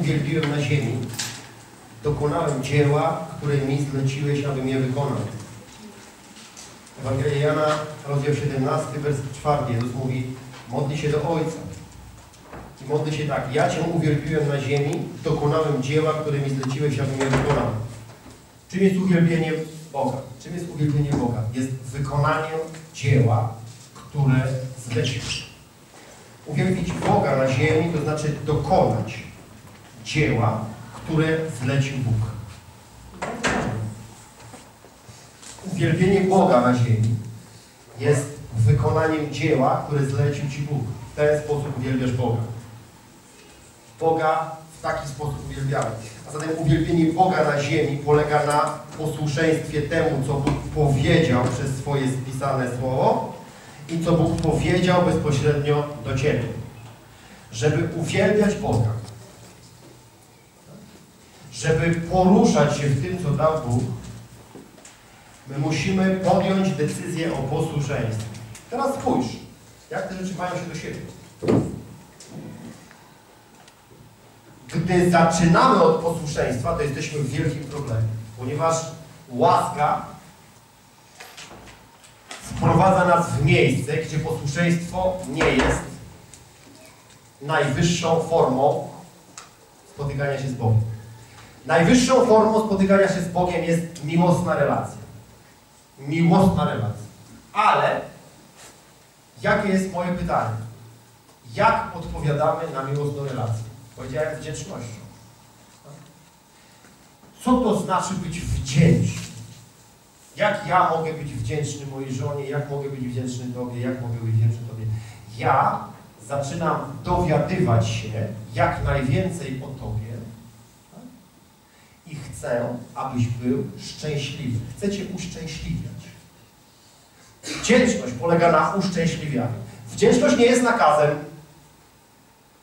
uwielbiłem na ziemi, dokonałem dzieła, które mi zleciłeś, abym je wykonał. Ewangelia Jana, rozdział 17, werset 4, Jezus mówi, modli się do Ojca. I modli się tak, ja Cię uwielbiłem na ziemi, dokonałem dzieła, które mi zleciłeś, abym je wykonał. Czym jest uwielbienie Boga? Czym jest uwielbienie Boga? Jest wykonaniem dzieła, które zlecił. Uwielbić Boga na ziemi to znaczy dokonać dzieła, które zlecił Bóg. Uwielbienie Boga na ziemi jest wykonaniem dzieła, które zlecił Ci Bóg. W ten sposób uwielbiasz Boga. Boga w taki sposób uwielbiamy. A zatem uwielbienie Boga na ziemi polega na posłuszeństwie temu, co Bóg powiedział przez swoje spisane słowo i co Bóg powiedział bezpośrednio do Ciebie. Żeby uwielbiać Boga, żeby poruszać się w tym, co dał Bóg, my musimy podjąć decyzję o posłuszeństwie. Teraz spójrz, jak te rzeczy mają się do siebie. Gdy zaczynamy od posłuszeństwa, to jesteśmy w wielkim problemie, ponieważ łaska wprowadza nas w miejsce, gdzie posłuszeństwo nie jest najwyższą formą spotykania się z Bogiem. Najwyższą formą spotykania się z Bogiem jest miłosna relacja. Miłosna relacja. Ale jakie jest moje pytanie? Jak odpowiadamy na miłosną relację? Powiedziałem wdzięcznością. Co to znaczy być wdzięczny? Jak ja mogę być wdzięczny mojej żonie? Jak mogę być wdzięczny Tobie? Jak mogę być wdzięczny Tobie? Ja zaczynam dowiadywać się jak najwięcej o Tobie chcę, abyś był szczęśliwy. Chcę Cię uszczęśliwiać. Wdzięczność polega na uszczęśliwianiu. Wdzięczność nie jest nakazem.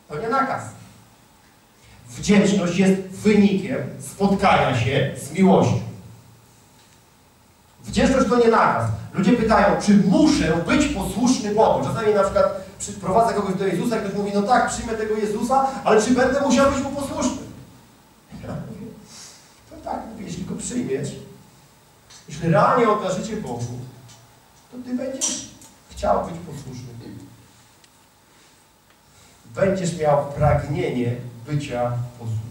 To nie nakaz. Wdzięczność jest wynikiem spotkania się z miłością. Wdzięczność to nie nakaz. Ludzie pytają, czy muszę być posłuszny Bogu. Czasami na przykład przyprowadzę kogoś do Jezusa i ktoś mówi, no tak, przyjmę tego Jezusa, ale czy będę musiał być Mu posłuszny? Ja mówię, to tak, mówię, jeśli Go przyjmiesz, jeśli realnie oddasz życie Bogu, to Ty będziesz chciał być posłuszny. Będziesz miał pragnienie bycia posłusznym.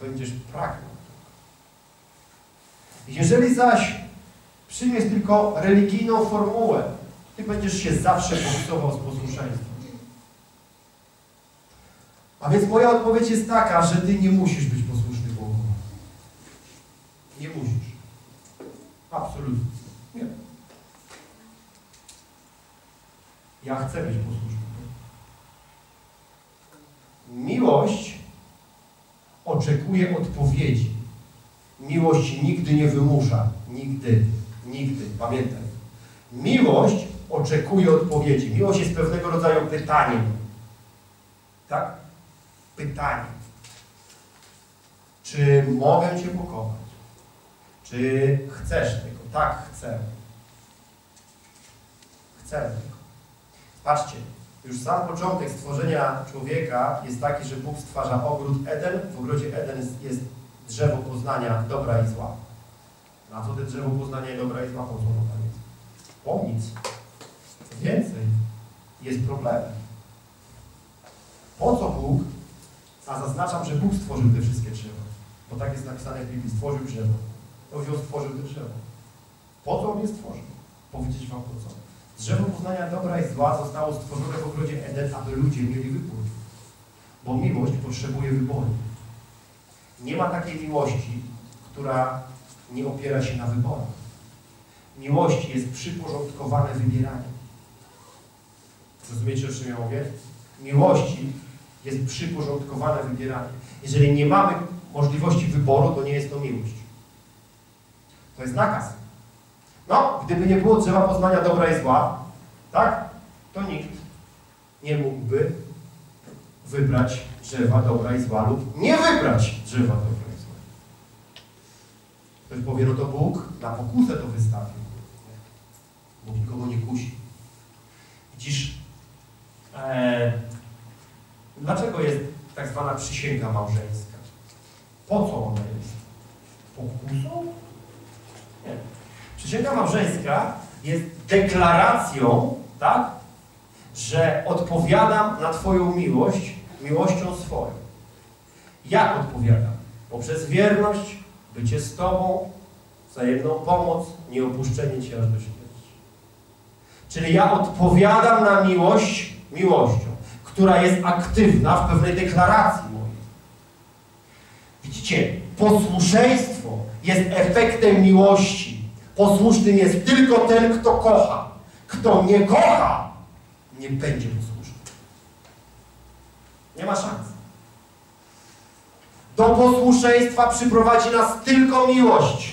Będziesz pragnął jeżeli zaś przyjmiesz tylko religijną formułę, ty będziesz się zawsze boksował z posłuszeństwem. A więc moja odpowiedź jest taka, że ty nie musisz być posłuszny Bogu. Nie musisz. Absolutnie. Nie. Ja chcę być posłuszny. Miłość oczekuje odpowiedzi. Miłość nigdy nie wymusza. Nigdy. Nigdy. Pamiętaj. Miłość oczekuje odpowiedzi. Miłość jest pewnego rodzaju pytaniem. Tak? Pytanie. Czy mogę Cię pokochać? Czy chcesz tego? Tak, chcę. Chcę tego. Patrzcie, już sam początek stworzenia człowieka jest taki, że Bóg stwarza ogród Eden. W ogrodzie Eden jest, drzewo poznania dobra i zła. Na co to drzewo poznania dobra i zła? Po co tam jest? Po nic. Co więcej, jest problemem. Po co Bóg, a zaznaczam, że Bóg stworzył te wszystkie drzewa, bo tak jest napisane w Biblii, stworzył drzewo. To wziął, stworzył te drzewo. Po co on je stworzył? Powiedzieć wam po co. Drzewo poznania dobra i zła zostało stworzone w ogrodzie Eden, aby ludzie mieli wybór. Bo miłość potrzebuje wyboru. Nie ma takiej miłości, która nie opiera się na wyborach. Miłości jest przyporządkowane wybieranie. Rozumiecie, o czym ja mówię? Miłości jest przyporządkowane wybieranie. Jeżeli nie mamy możliwości wyboru, to nie jest to miłość. To jest nakaz. No, gdyby nie było drzewa poznania dobra i zła, tak, to nikt nie mógłby wybrać drzewa dobra i zła lub nie wybrać drzewa dobra i zła. Ktoś powie, no to Bóg na pokusę to wystawił. Bóg nikogo nie kusi. Widzisz, e, dlaczego jest tak zwana przysięga małżeńska? Po co ona jest? Pokusą? Przysięga małżeńska jest deklaracją, tak, że odpowiadam na Twoją miłość miłością swoją. Jak odpowiadam? Poprzez wierność, bycie z Tobą, wzajemną pomoc, nieopuszczenie Cię aż do śmierci. Czyli ja odpowiadam na miłość miłością, która jest aktywna w pewnej deklaracji mojej. Widzicie, posłuszeństwo jest efektem miłości. Posłusznym jest tylko ten, kto kocha. Kto nie kocha, nie będzie posłuszny. Nie ma szans. Do posłuszeństwa przyprowadzi nas tylko miłość.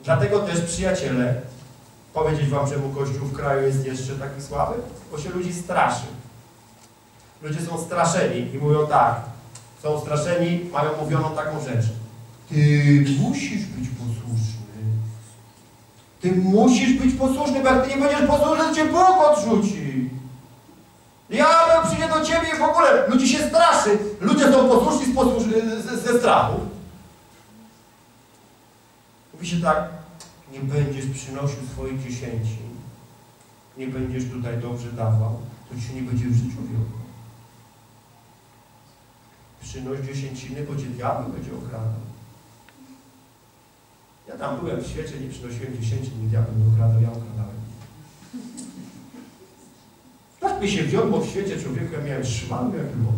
Dlatego też, przyjaciele, powiedzieć wam, czemu Kościół w kraju jest jeszcze taki słaby? Bo się ludzi straszy. Ludzie są straszeni i mówią tak. Są straszeni, mają mówioną taką rzecz. Ty musisz być posłuszny. Ty musisz być posłuszny, bo jak ty nie będziesz posłuszny, to cię Bóg odrzuci. Diabeł przyjdzie do ciebie i w ogóle ludzi się straszy. Ludzie są posłuszni z posłusz... ze, strachu. Mówi się tak, nie będziesz przynosił swoich dziesięci, nie będziesz tutaj dobrze dawał, to ci nie będzie w życiu wiodło. Przynoś dziesięciny, bo cię diabeł będzie okradał. Ja tam byłem w świecie, nie przynosiłem dziesięcin, nie diabeł nie okradał, ja okradałem. Tak mi się wiodło w świecie człowieku, ja miałem szmanu jak było.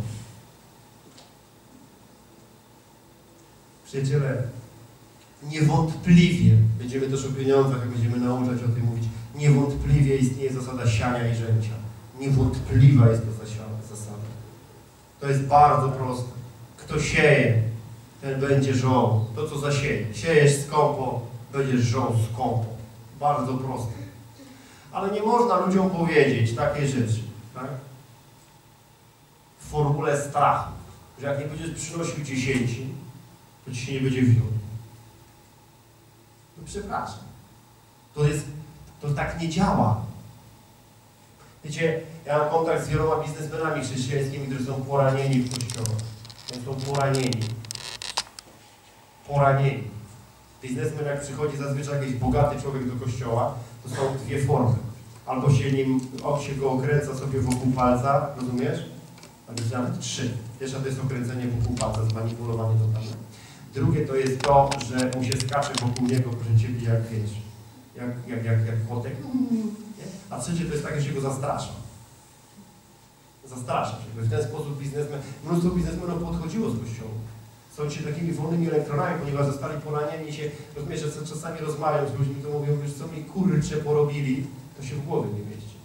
Przyjaciele, niewątpliwie, będziemy też o pieniądzach, jak będziemy nauczać o tym mówić, niewątpliwie istnieje zasada siania i rzęcia. Niewątpliwa jest to zasada. To jest bardzo proste. Kto sieje, ten będzie żął. To, co zasieje. Siejesz skąpo, będziesz żął skąpo. Bardzo proste. Ale nie można ludziom powiedzieć takiej rzeczy, tak? W formule strachu, że jak nie będziesz przynosił dziesięci, to ci się nie będzie wiodło. No przepraszam. To jest, to tak nie działa. Wiecie, ja mam kontakt z wieloma biznesmenami chrześcijańskimi, którzy są poranieni w kościołach. Są poranieni. Poranieni. Biznesmen jak przychodzi zazwyczaj jakiś bogaty człowiek do kościoła, to są dwie formy. Albo się nim, się go okręca sobie wokół palca, rozumiesz? A nawet trzy. Pierwsza to jest okręcenie wokół palca, zmanipulowanie totalne. Drugie to jest to, że mu się skacze wokół niego, proszę Ciebie, jak wiesz, jak, jak, jak, jak kotek. A trzecie to jest tak, że go zastrasza. Zastrasza się. W ten sposób biznesmen, mnóstwo biznesmenów podchodziło z kościoła. Są się takimi wolnymi elektronami, ponieważ zostali poranieni się, rozumiesz, że czasami rozmawiam z ludźmi, to mówią, wiesz, co mi kurcze porobili, to się w głowie nie mieści.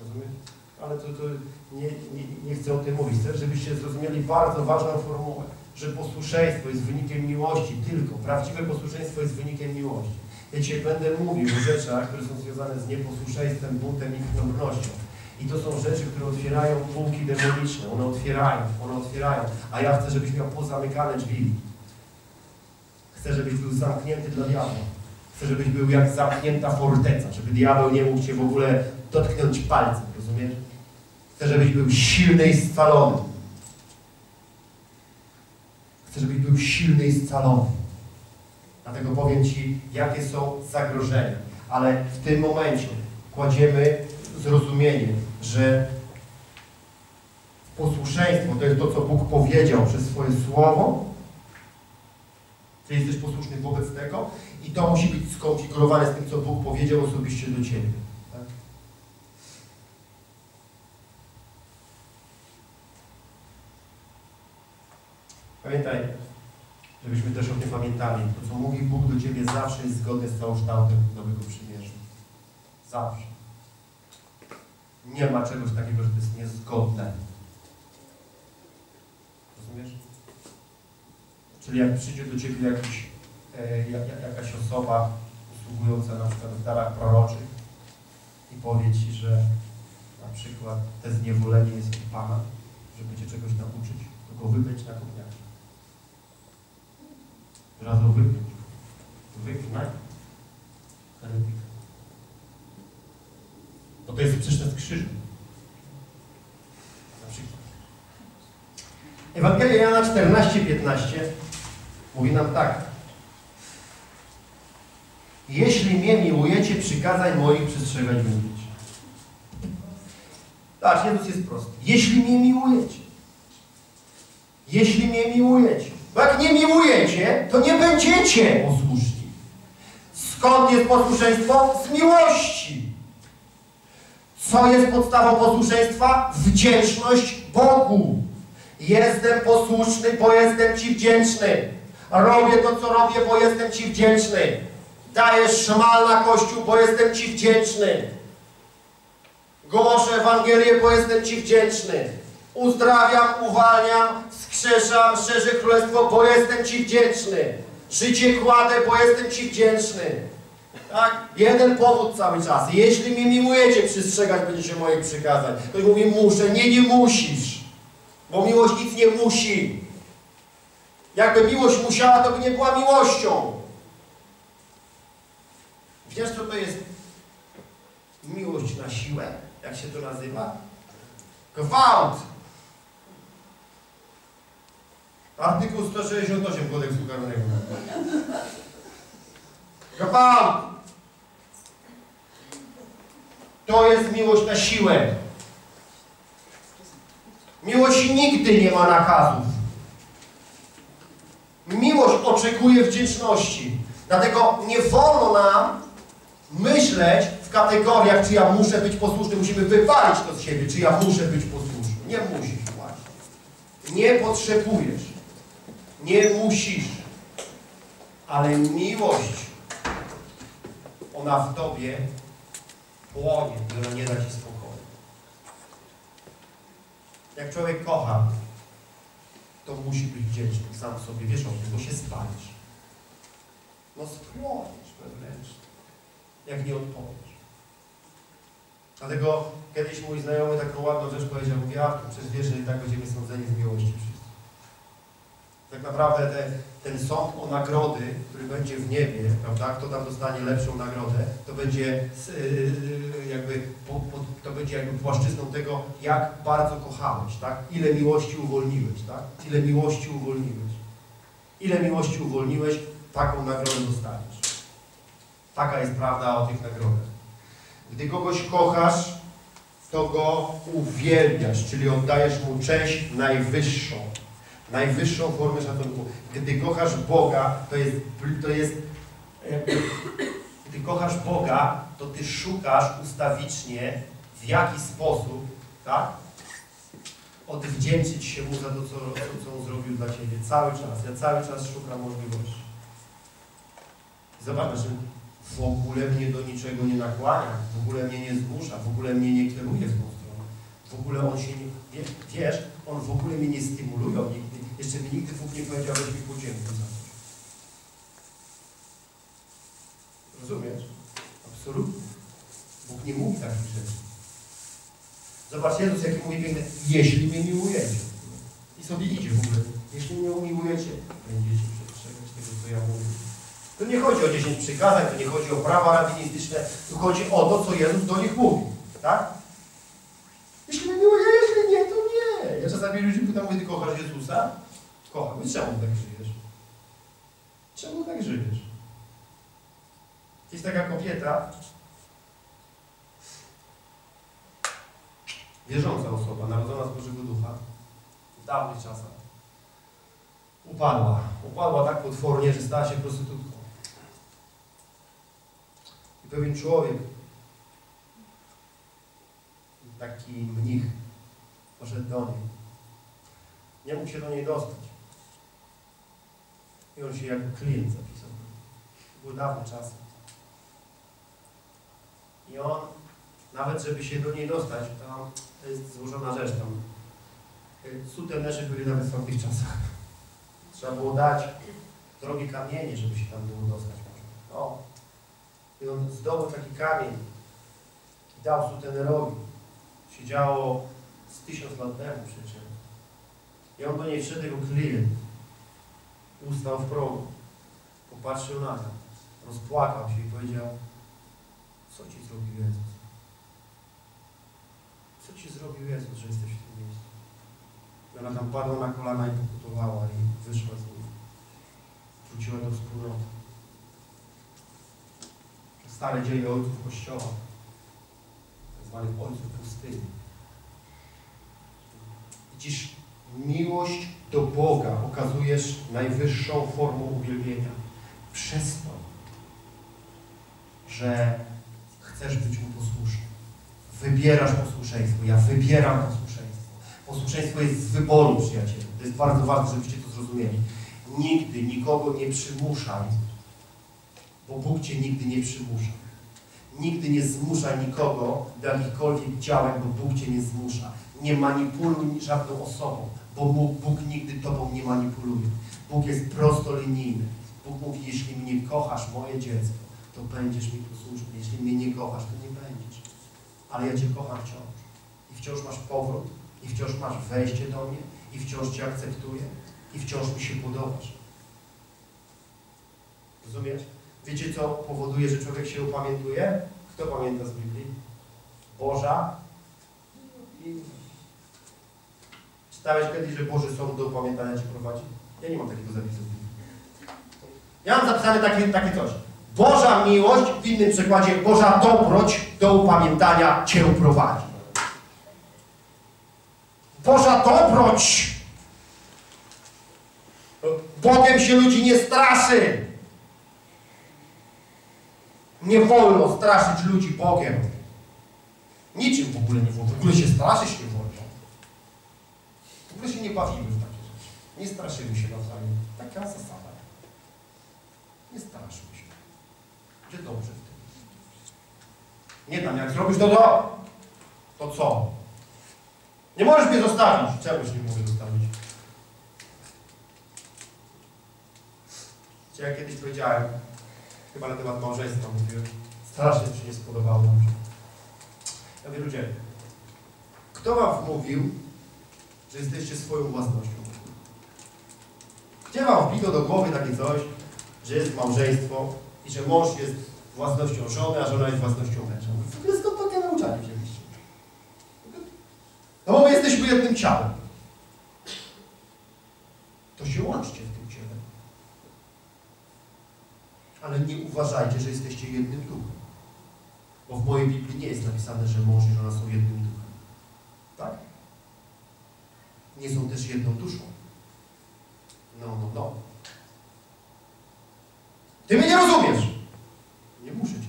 Rozumiesz? Ale to, to nie, nie, nie chcę o tym mówić. Chcę, żebyście zrozumieli bardzo ważną formułę, że posłuszeństwo jest wynikiem miłości tylko. Prawdziwe posłuszeństwo jest wynikiem miłości. Ja dzisiaj będę mówił o rzeczach, które są związane z nieposłuszeństwem, buntem i krążnością. I to są rzeczy, które otwierają półki demoniczne. One otwierają, one otwierają. A ja chcę, żebyś miał pozamykane drzwi. Chcę, żebyś był zamknięty dla diabła. Chcę, żebyś był jak zamknięta forteca, żeby diabeł nie mógł cię w ogóle dotknąć palcem, rozumiesz? Chcę, żebyś był silny i scalony. Chcę, żebyś był silny i scalony. Dlatego powiem Ci, jakie są zagrożenia. Ale w tym momencie kładziemy zrozumienie, że posłuszeństwo to jest to, co Bóg powiedział przez swoje słowo. Ty jesteś posłuszny wobec tego i to musi być skonfigurowane z tym, co Bóg powiedział osobiście do Ciebie. Tak? Pamiętaj, żebyśmy też o tym pamiętali. To, co mówi Bóg do Ciebie zawsze jest zgodne z całokształtem Nowego Przymierza. Zawsze. Nie ma czegoś takiego, że to jest niezgodne. Rozumiesz? Czyli jak przyjdzie do Ciebie jakiś, e, jakaś osoba usługująca na przykład w darach proroczych i powie Ci, że na przykład te zniewolenie jest od Pana, żeby Cię czegoś nauczyć, to go wypędź na gówniarza. Razu wypiąć. wygnaj heretyka. Bo to jest sprzeczne z krzyżem. Na przykład. Ewangelia Jana 14:15 mówi nam tak. Jeśli mnie miłujecie, przykazań moich przestrzegać będziecie. Tak, Jezus jest prosty. Jeśli mnie miłujecie. Jeśli mnie miłujecie. Bo jak nie miłujecie, to nie będziecie posłuszni. Skąd jest posłuszeństwo? Z miłości. Co jest podstawą posłuszeństwa? Wdzięczność Bogu. Jestem posłuszny, bo jestem Ci wdzięczny. Robię to, co robię, bo jestem Ci wdzięczny. Daję szmal na Kościół, bo jestem Ci wdzięczny. Głoszę Ewangelię, bo jestem Ci wdzięczny. Uzdrawiam, uwalniam, wskrzeszam, szerzę Królestwo, bo jestem Ci wdzięczny. Życie kładę, bo jestem Ci wdzięczny. Tak? Jeden powód cały czas. Jeśli mnie miłujecie, przestrzegać będziecie moich przykazań. Ktoś mówi, muszę. Nie, nie musisz. Bo miłość nic nie musi. Jakby miłość musiała, to by nie była miłością. Wiesz, co to jest miłość na siłę? Jak się to nazywa? Gwałt. Artykuł 168 kodeksu karnego. Gwałt. To jest miłość na siłę. Miłość nigdy nie ma nakazów. Miłość oczekuje wdzięczności. Dlatego nie wolno nam myśleć w kategoriach, czy ja muszę być posłuszny. Musimy wywalić to z siebie, czy ja muszę być posłuszny. Nie musisz właśnie. Nie potrzebujesz. Nie musisz. Ale miłość, ona w Tobie płonie ona nie da Ci spokoju. Jak człowiek kocha, to musi być wdzięczny sam sobie. Wiesz o tym, bo się spalisz. No spłoniesz wewnętrznie, jak nie odpowiesz. Dlatego kiedyś mój znajomy taką ładną rzecz powiedział, mówi, a przecież wiesz, że i tak będziemy sądzeni z miłości wszyscy. Tak naprawdę te, ten sąd o nagrody, który będzie w niebie, prawda, kto tam dostanie lepszą nagrodę, to będzie yy, jakby, po, po, to będzie jakby płaszczyzną tego, jak bardzo kochałeś, tak? Ile miłości uwolniłeś, tak? Ile miłości uwolniłeś. Ile miłości uwolniłeś, taką nagrodę dostaniesz. Taka jest prawda o tych nagrodach. Gdy kogoś kochasz, to go uwielbiasz, czyli oddajesz mu cześć najwyższą. Najwyższą formę szacunku. Gdy kochasz Boga, to jest, to jest gdy kochasz Boga, to ty szukasz ustawicznie, w jaki sposób, tak? Odwdzięczyć się Mu za to, co, co On zrobił dla Ciebie. Cały czas. Ja cały czas szukam możliwości. Zobacz, że w ogóle mnie do niczego nie nakłania, w ogóle mnie nie zmusza, w ogóle mnie nie kieruje w tą stronę. W ogóle on się nie, wie, wiesz, on w ogóle mnie nie stymuluje, jeszcze mi nigdy Bóg nie powiedział, że mi podziękuj za to. Rozumiesz? Absolutnie. Bóg nie mówi takich rzeczy. Zobacz, Jezus jaki mówi piękny, jeśli mnie miłujecie. I sobie idzie w ogóle. Jeśli mnie umiłujecie, będziecie przestrzegać tego, co ja mówię. Tu nie chodzi o 10 przykazań, tu nie chodzi o prawa rabinistyczne, tu chodzi o to, co Jezus do nich mówi. Tak? Jeśli mnie miłujesz, jeśli nie, to nie. Ja czasami ludzi pytam, mówię, ty kochasz Jezusa? Kocham. I czemu tak żyjesz? Czemu tak żyjesz? Jest taka kobieta, wierząca osoba, narodzona z Bożego Ducha, w dawnych czasach. Upadła. Upadła tak potwornie, że stała się prostytutką. I pewien człowiek, taki mnich, poszedł do niej. Nie mógł się do niej dostać. I on się jako klient zapisał. To były dawne czasy. I on, nawet żeby się do niej dostać, to, jest złożona rzecz tam. Sutenerzy byli nawet w tamtych czasach. Trzeba było dać drogie kamienie, żeby się tam było dostać. O. I on zdobył taki kamień i dał sutenerowi. Się działo z tysiąc lat temu przecież. I on do niej wszedł jako klient. Ustał w progu. Popatrzył na to. rozpłakał się i powiedział, co Ci zrobił Jezus? Co Ci zrobił Jezus, że jesteś w tym miejscu? I ona tam padła na kolana i pokutowała i wyszła z nim. Wróciła do wspólnoty. Stare dzieje ojców Kościoła, tak zwanych ojców pustyni. Widzisz, miłość do Boga okazujesz najwyższą formą uwielbienia. Przez to, że chcesz być Mu posłuszny. Wybierasz posłuszeństwo. Ja wybieram posłuszeństwo. Posłuszeństwo jest z wyboru, przyjaciele. To jest bardzo ważne, żebyście to zrozumieli. Nigdy nikogo nie przymuszaj, bo Bóg Cię nigdy nie przymusza. Nigdy nie zmuszaj nikogo do jakichkolwiek działań, bo Bóg Cię nie zmusza. Nie manipuluj żadną osobą, bo Bóg, Bóg nigdy Tobą nie manipuluje. Bóg jest prostolinijny. Bóg mówi, jeśli mnie kochasz, moje dziecko, to będziesz mi posłuszny. Jeśli mnie nie kochasz, to nie będziesz. Ale ja Cię kocham wciąż. I wciąż masz powrót, i wciąż masz wejście do mnie, i wciąż Cię akceptuję, i wciąż mi się podobasz. Rozumiesz? Wiecie, co powoduje, że człowiek się upamiętuje? Kto pamięta z Biblii? Boża i... Czytałeś kiedyś, że Boży Sąd do upamiętania Cię prowadzi? Ja nie mam takiego zapisu. Ja mam zapisane takie, takie coś. Boża miłość, w innym przykładzie, Boża dobroć do upamiętania Cię prowadzi. Boża dobroć! Bogiem się ludzi nie straszy. Nie wolno straszyć ludzi Bogiem. Niczym w ogóle nie wolno. W ogóle się straszyć nie wolno. W ogóle się nie bawimy w takie rzeczy. Nie straszymy się nawzajem. Taka zasada. Nie straszmy się. Będzie dobrze w tym. Nie tam, jak zrobisz to, to, to co? Nie możesz mnie zostawić. Czegoś nie mogę zostawić. Ja kiedyś powiedziałem, chyba na temat małżeństwa mówiłem, strasznie mi się nie spodobało. Ja mówię, ludzie, kto wam wmówił, że jesteście swoją własnością? Gdzie wam wbito do głowy takie coś, że jest małżeństwo i że mąż jest własnością żony, a żona jest własnością męża? W ogóle skąd takie nauczanie wzięliście? No bo my jesteśmy jednym ciałem. To się łączcie w tym ciele. Ale nie uważajcie, że jesteście jednym duchem. Bo w mojej Biblii nie jest napisane, że mąż i żona są jednym duchem. Tak? Nie są też jedną duszą. No, no, no. Ty mnie nie rozumiesz. Nie muszę rozumieć.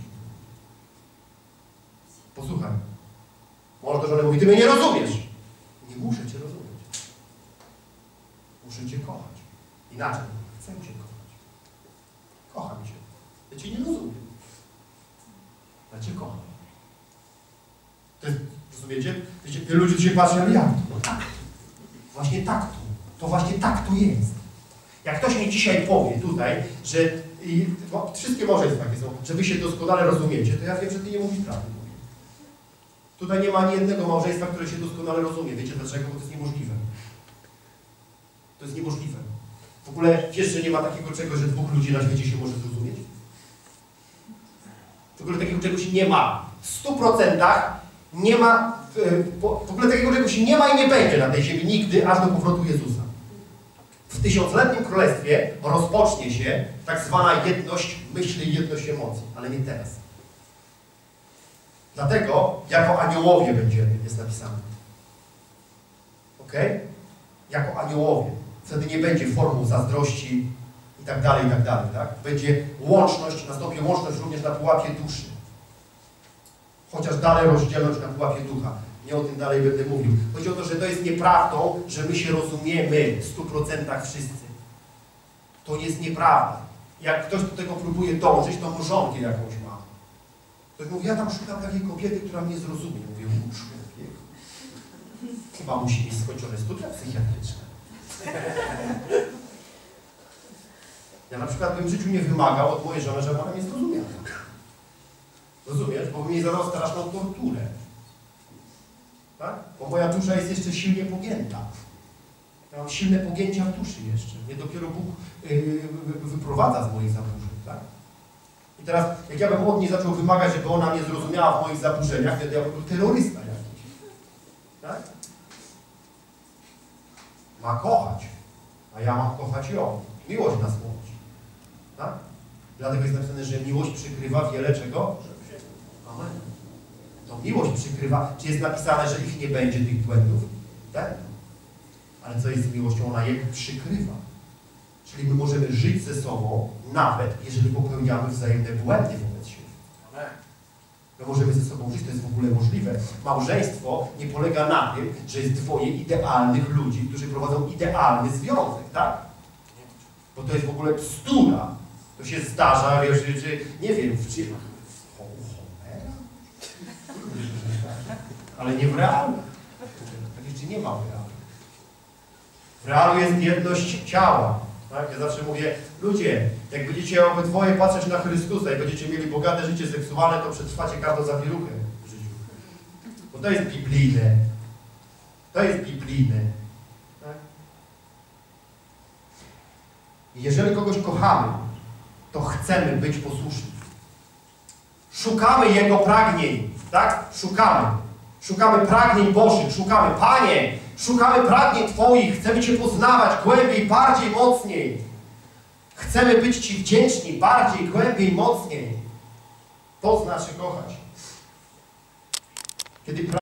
Posłuchaj. Może to żona mówi, Ty mnie nie rozumiesz. Nie muszę Cię rozumieć. Muszę Cię kochać. Inaczej. Chcę Cię kochać. Kocham Cię. Ja Cię nie rozumiem. Ja Cię kocham. Jest, rozumiecie? Wiecie, wielu ludzi się patrzy, ale to? No tak. Właśnie tak to. To właśnie tak to jest. Jak ktoś mi dzisiaj powie tutaj, że i, bo wszystkie małżeństwa takie są, że wy się doskonale rozumiecie, to ja wiem, że ty nie mówisz prawdy. Tutaj nie ma ani jednego małżeństwa, które się doskonale rozumie. Wiecie dlaczego? Bo to jest niemożliwe. To jest niemożliwe. W ogóle wiesz, że nie ma takiego czegoś, że dwóch ludzi na świecie się może zrozumieć? W ogóle takiego czegoś nie ma. W stu procentach nie ma, w ogóle takiego czegoś nie ma i nie będzie na tej ziemi nigdy, aż do powrotu Jezusa. W tysiącletnim królestwie rozpocznie się tak zwana jedność myśli i jedność emocji, ale nie teraz. Dlatego jako aniołowie będziemy, jest napisane. Ok? Jako aniołowie. Wtedy nie będzie formuł zazdrości i tak dalej, i tak dalej, tak? Będzie łączność, nastąpi łączność również na pułapie duszy. Chociaż dalej rozdzielność na pułapie ducha. Nie o tym dalej będę mówił. Chodzi o to, że to jest nieprawdą, że my się rozumiemy w 100% wszyscy. To jest nieprawda. Jak ktoś do tego próbuje dążyć, to mrzonkę jakąś ma. Ktoś mówi, ja tam szukam takiej kobiety, która mnie zrozumie. Mówię, człowieku. Chyba musi mieć skończone studia psychiatryczne. Ja na przykład bym w życiu nie wymagał od mojej żony, żeby ona mnie zrozumiała. Rozumiesz? Bo jej zadał straszną torturę. Moja dusza jest jeszcze silnie pogięta. Ja mam silne pogięcia w duszy jeszcze. Mnie dopiero Bóg yy, wyprowadza z moich zaburzeń. Tak? I teraz, jak ja bym od niej zaczął wymagać, żeby ona mnie zrozumiała w moich zaburzeniach, wtedy ja bym był terrorysta jakiś. Tak? Ma kochać, a ja mam kochać ją. Miłość nas łączy. Tak? Dlatego jest napisane, że miłość przykrywa wiele czego? Amen. To miłość przykrywa. Czy jest napisane, że ich nie będzie, tych błędów? Tak. Ale co jest z miłością? Ona je przykrywa. Czyli my możemy żyć ze sobą, nawet jeżeli popełniamy wzajemne błędy wobec siebie. My możemy ze sobą żyć, to jest w ogóle możliwe. Małżeństwo nie polega na tym, że jest dwoje idealnych ludzi, którzy prowadzą idealny związek, tak? Bo to jest w ogóle bzdura. To się zdarza, wiesz, czy, nie wiem, w Ale nie w realu. Tak jeszcze nie ma w realu. W realu jest jedność ciała. Tak? Ja zawsze mówię, ludzie, jak będziecie obydwoje patrzeć na Chrystusa i będziecie mieli bogate życie seksualne, to przetrwacie każdą zawieruchę w życiu. Bo to jest biblijne. To jest biblijne. Tak? Jeżeli kogoś kochamy, to chcemy być posłuszni. Szukamy Jego pragnień, tak? Szukamy. Szukamy pragnień Bożych, szukamy, Panie, szukamy pragnień Twoich, chcemy Cię poznawać głębiej, bardziej, mocniej. Chcemy być Ci wdzięczni bardziej, głębiej, mocniej. To znaczy kochać. Kiedy